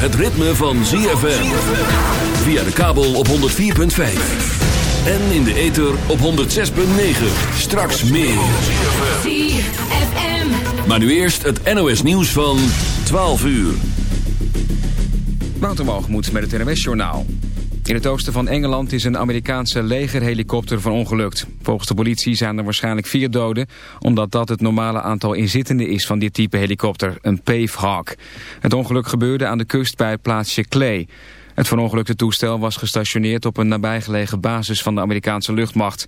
het ritme van ZFM. Via de kabel op 104.5. En in de ether op 106.9. Straks meer. ZFM. Maar nu eerst het NOS nieuws van 12 uur. Wouter met het NOS Journaal. In het oosten van Engeland is een Amerikaanse legerhelikopter verongelukt. Volgens de politie zijn er waarschijnlijk vier doden... omdat dat het normale aantal inzittenden is van dit type helikopter, een Pavehawk. Het ongeluk gebeurde aan de kust bij het plaatsje Clay. Het verongelukte toestel was gestationeerd op een nabijgelegen basis van de Amerikaanse luchtmacht.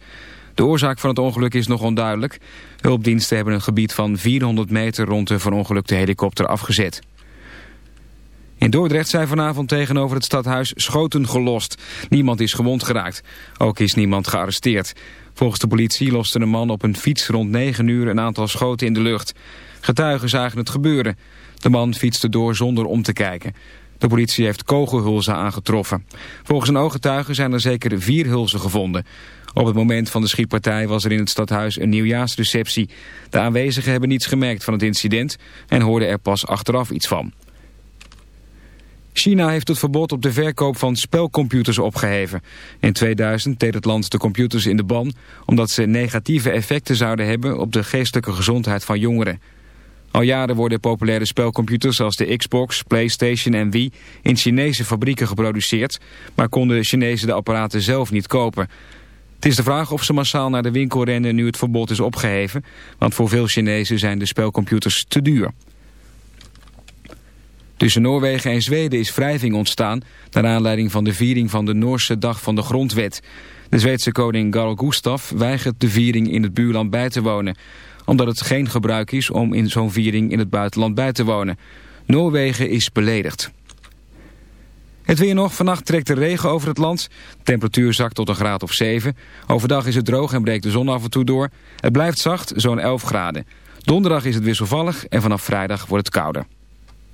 De oorzaak van het ongeluk is nog onduidelijk. Hulpdiensten hebben een gebied van 400 meter rond de verongelukte helikopter afgezet. In Dordrecht zijn vanavond tegenover het stadhuis schoten gelost. Niemand is gewond geraakt. Ook is niemand gearresteerd. Volgens de politie loste een man op een fiets rond 9 uur een aantal schoten in de lucht. Getuigen zagen het gebeuren. De man fietste door zonder om te kijken. De politie heeft kogelhulzen aangetroffen. Volgens een ooggetuige zijn er zeker vier hulzen gevonden. Op het moment van de schietpartij was er in het stadhuis een nieuwjaarsreceptie. De aanwezigen hebben niets gemerkt van het incident en hoorden er pas achteraf iets van. China heeft het verbod op de verkoop van spelcomputers opgeheven. In 2000 deed het land de computers in de ban... omdat ze negatieve effecten zouden hebben op de geestelijke gezondheid van jongeren. Al jaren worden populaire spelcomputers zoals de Xbox, Playstation en Wii... in Chinese fabrieken geproduceerd... maar konden Chinezen de apparaten zelf niet kopen... Het is de vraag of ze massaal naar de winkel rennen nu het verbod is opgeheven, want voor veel Chinezen zijn de spelcomputers te duur. Tussen Noorwegen en Zweden is wrijving ontstaan... naar aanleiding van de viering van de Noorse Dag van de Grondwet. De Zweedse koning Carl Gustaf weigert de viering in het buurland bij te wonen... omdat het geen gebruik is om in zo'n viering in het buitenland bij te wonen. Noorwegen is beledigd. Het weer nog. Vannacht trekt de regen over het land. De temperatuur zakt tot een graad of 7. Overdag is het droog en breekt de zon af en toe door. Het blijft zacht, zo'n 11 graden. Donderdag is het wisselvallig en vanaf vrijdag wordt het kouder.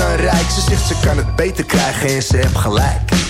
Dan rijk. Ze zegt ze kan het beter krijgen en ze heeft gelijk.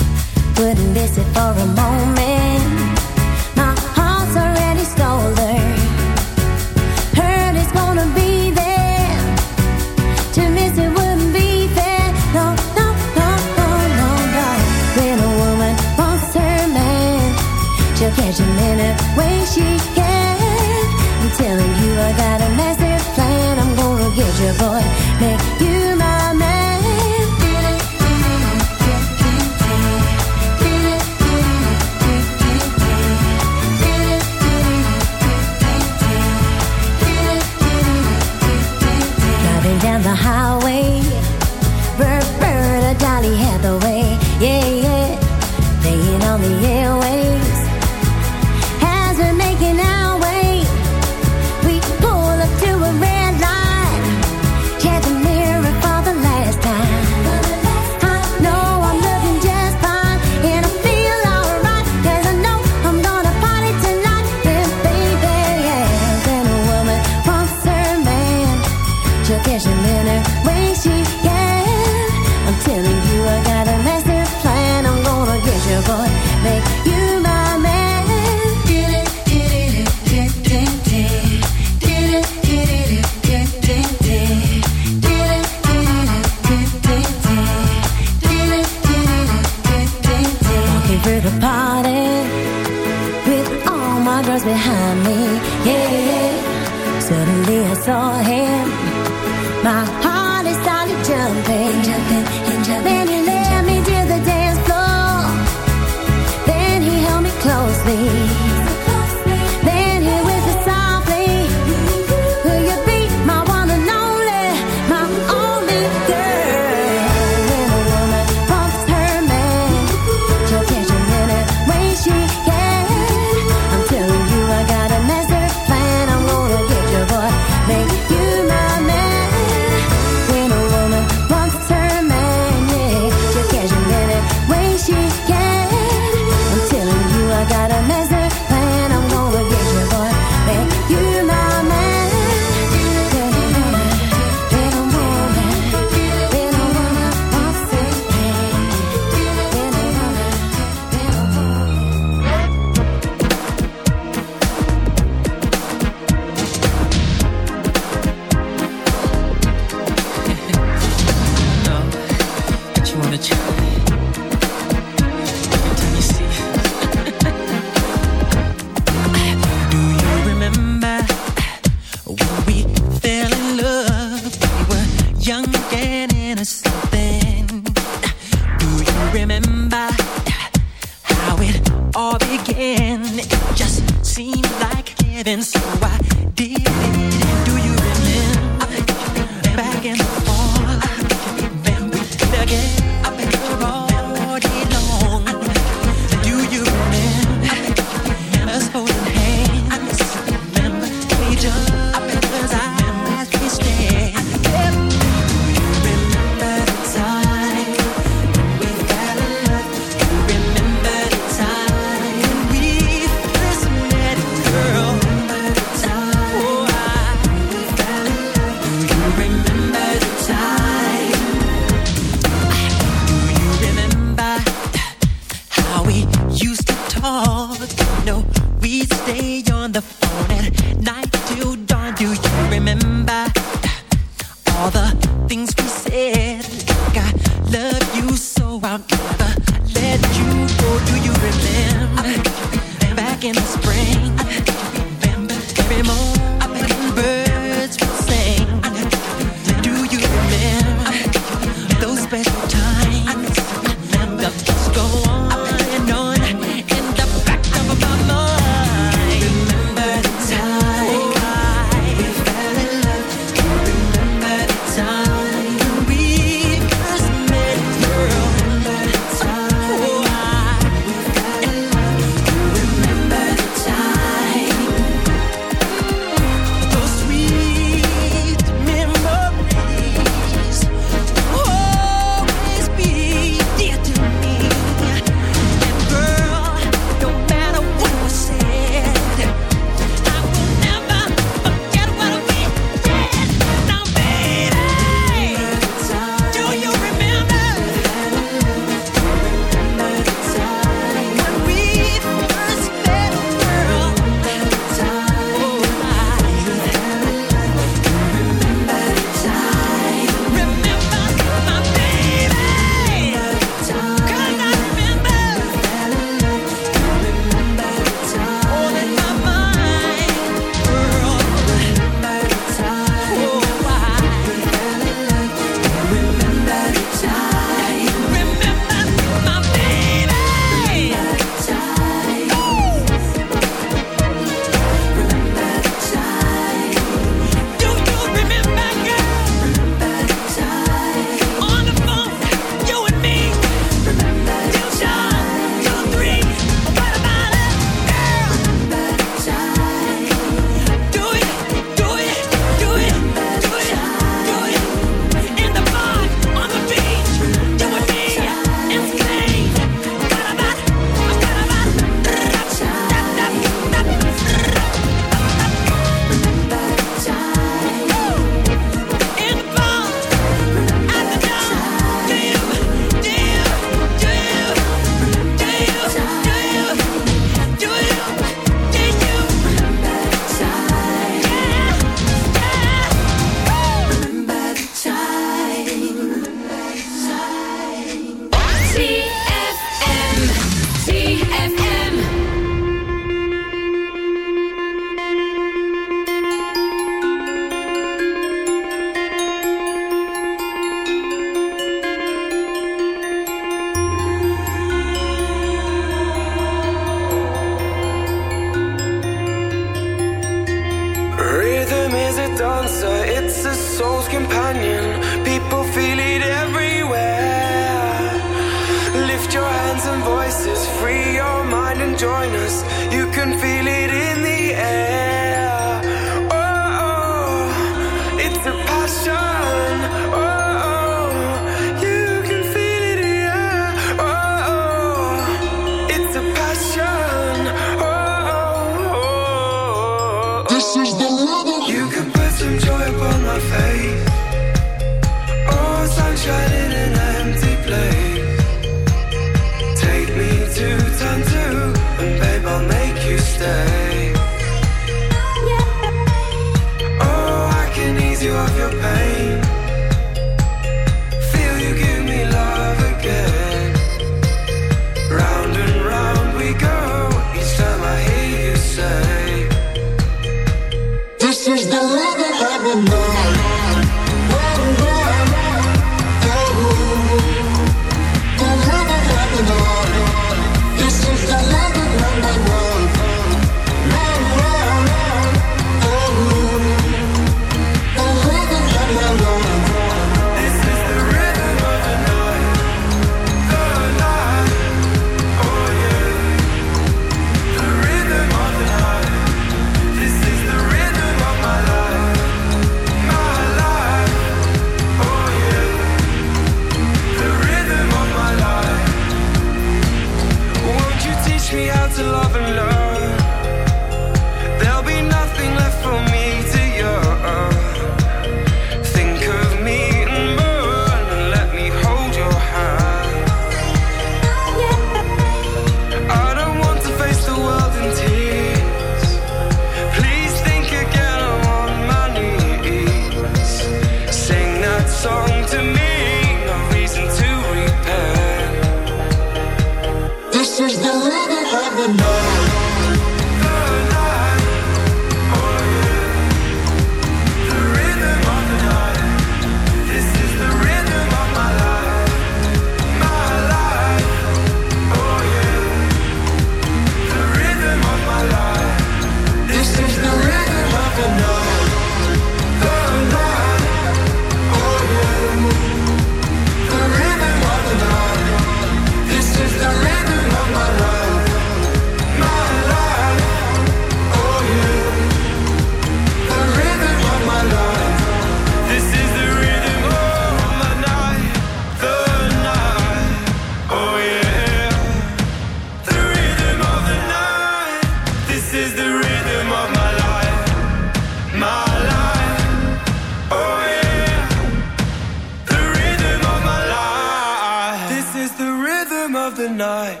the night,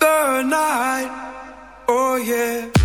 the night, oh yeah.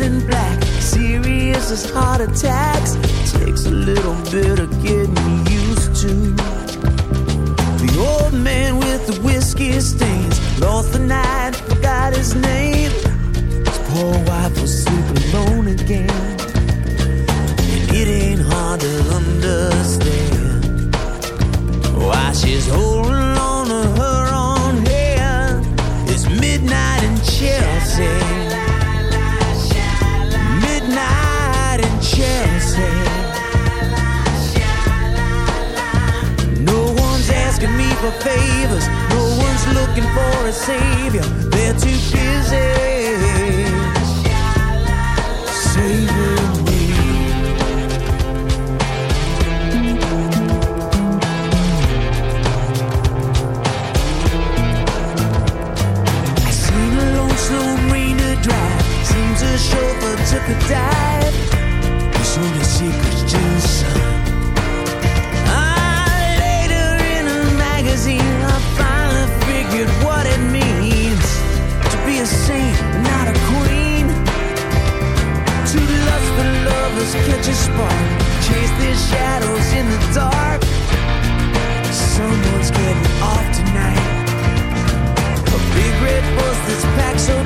in black, serious as heart attacks. Takes a little bit of for a savior, they're too busy saving me. I seen a. Seems chauffeur took a dive. He sold his secrets to shadows catch a spark Chase the shadows in the dark. Someone's getting off tonight. A big red bus that's packed so